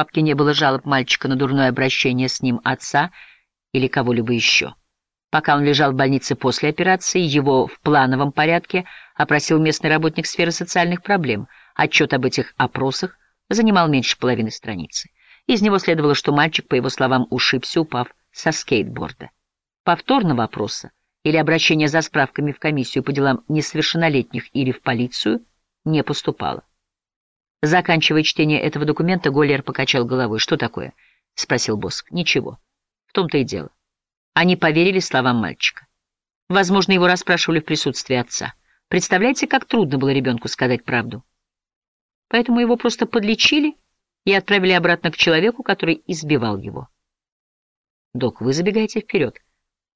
папке не было жалоб мальчика на дурное обращение с ним отца или кого-либо еще. Пока он лежал в больнице после операции, его в плановом порядке опросил местный работник сферы социальных проблем. Отчет об этих опросах занимал меньше половины страницы. Из него следовало, что мальчик, по его словам, ушибся, упав со скейтборда. Повторного опроса или обращения за справками в комиссию по делам несовершеннолетних или в полицию не поступало. Заканчивая чтение этого документа, Голлер покачал головой. «Что такое?» — спросил Боск. «Ничего. В том-то и дело. Они поверили словам мальчика. Возможно, его расспрашивали в присутствии отца. Представляете, как трудно было ребенку сказать правду? Поэтому его просто подлечили и отправили обратно к человеку, который избивал его. Док, вы забегаете вперед.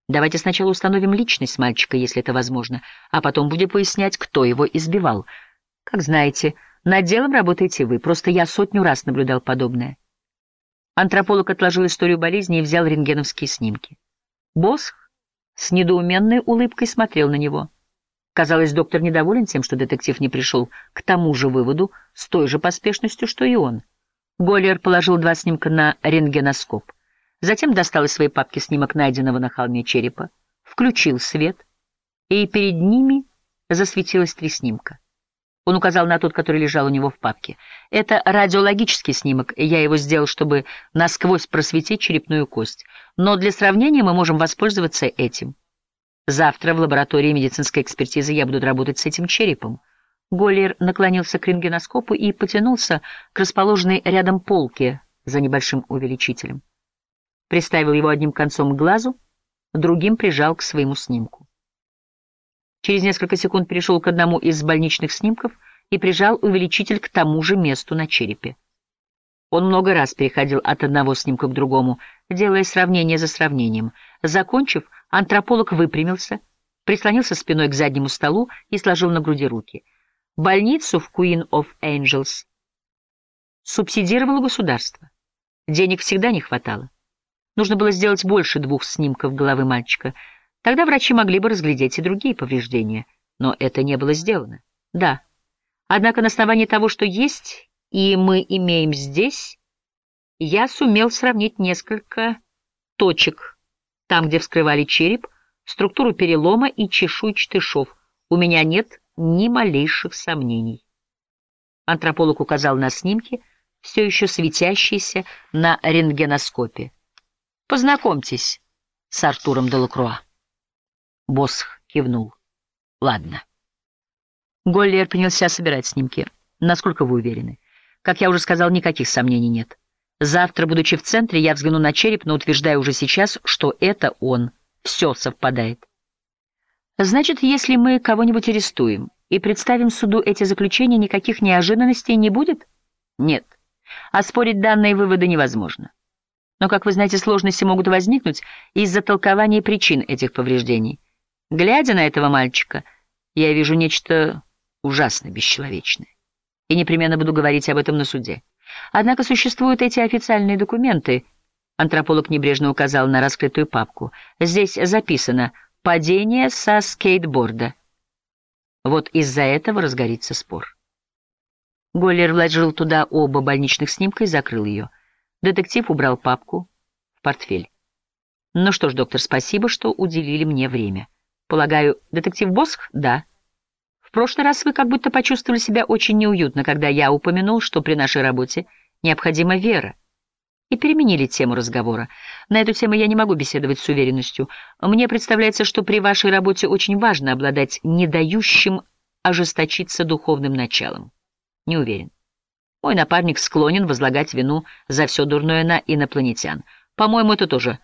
Давайте сначала установим личность мальчика, если это возможно, а потом будем выяснять, кто его избивал. Как знаете, над делом работаете вы, просто я сотню раз наблюдал подобное. Антрополог отложил историю болезни и взял рентгеновские снимки. Босх с недоуменной улыбкой смотрел на него. Казалось, доктор недоволен тем, что детектив не пришел к тому же выводу с той же поспешностью, что и он. Голлер положил два снимка на рентгеноскоп. Затем достал из своей папки снимок найденного на холме черепа, включил свет, и перед ними засветилось три снимка. Он указал на тот, который лежал у него в папке. Это радиологический снимок, я его сделал, чтобы насквозь просветить черепную кость. Но для сравнения мы можем воспользоваться этим. Завтра в лаборатории медицинской экспертизы я буду работать с этим черепом. Голлер наклонился к рентгеноскопу и потянулся к расположенной рядом полке за небольшим увеличителем. Приставил его одним концом к глазу, другим прижал к своему снимку. Через несколько секунд перешел к одному из больничных снимков и прижал увеличитель к тому же месту на черепе. Он много раз переходил от одного снимка к другому, делая сравнение за сравнением. Закончив, антрополог выпрямился, прислонился спиной к заднему столу и сложил на груди руки. Больницу в Queen of Angels субсидировало государство. Денег всегда не хватало. Нужно было сделать больше двух снимков головы мальчика — Тогда врачи могли бы разглядеть и другие повреждения, но это не было сделано. Да. Однако на основании того, что есть, и мы имеем здесь, я сумел сравнить несколько точек, там, где вскрывали череп, структуру перелома и чешуйчатый шов. У меня нет ни малейших сомнений. Антрополог указал на снимки, все еще светящиеся на рентгеноскопе. Познакомьтесь с Артуром Делакруа. Босх кивнул. Ладно. Голлиер принялся собирать снимки. Насколько вы уверены? Как я уже сказал, никаких сомнений нет. Завтра, будучи в центре, я взгляну на череп, но утверждаю уже сейчас, что это он. Все совпадает. Значит, если мы кого-нибудь арестуем и представим суду эти заключения, никаких неожиданностей не будет? Нет. Оспорить данные выводы невозможно. Но, как вы знаете, сложности могут возникнуть из-за толкования причин этих повреждений. Глядя на этого мальчика, я вижу нечто ужасно бесчеловечное. И непременно буду говорить об этом на суде. Однако существуют эти официальные документы. Антрополог небрежно указал на раскрытую папку. Здесь записано «Падение со скейтборда». Вот из-за этого разгорится спор. Голлер вложил туда оба больничных снимка и закрыл ее. Детектив убрал папку в портфель. Ну что ж, доктор, спасибо, что уделили мне время. Полагаю, детектив Босх? Да. В прошлый раз вы как будто почувствовали себя очень неуютно, когда я упомянул, что при нашей работе необходима вера. И переменили тему разговора. На эту тему я не могу беседовать с уверенностью. Мне представляется, что при вашей работе очень важно обладать не дающим ожесточиться духовным началом. Не уверен. Мой напарник склонен возлагать вину за все дурное на инопланетян. По-моему, это тоже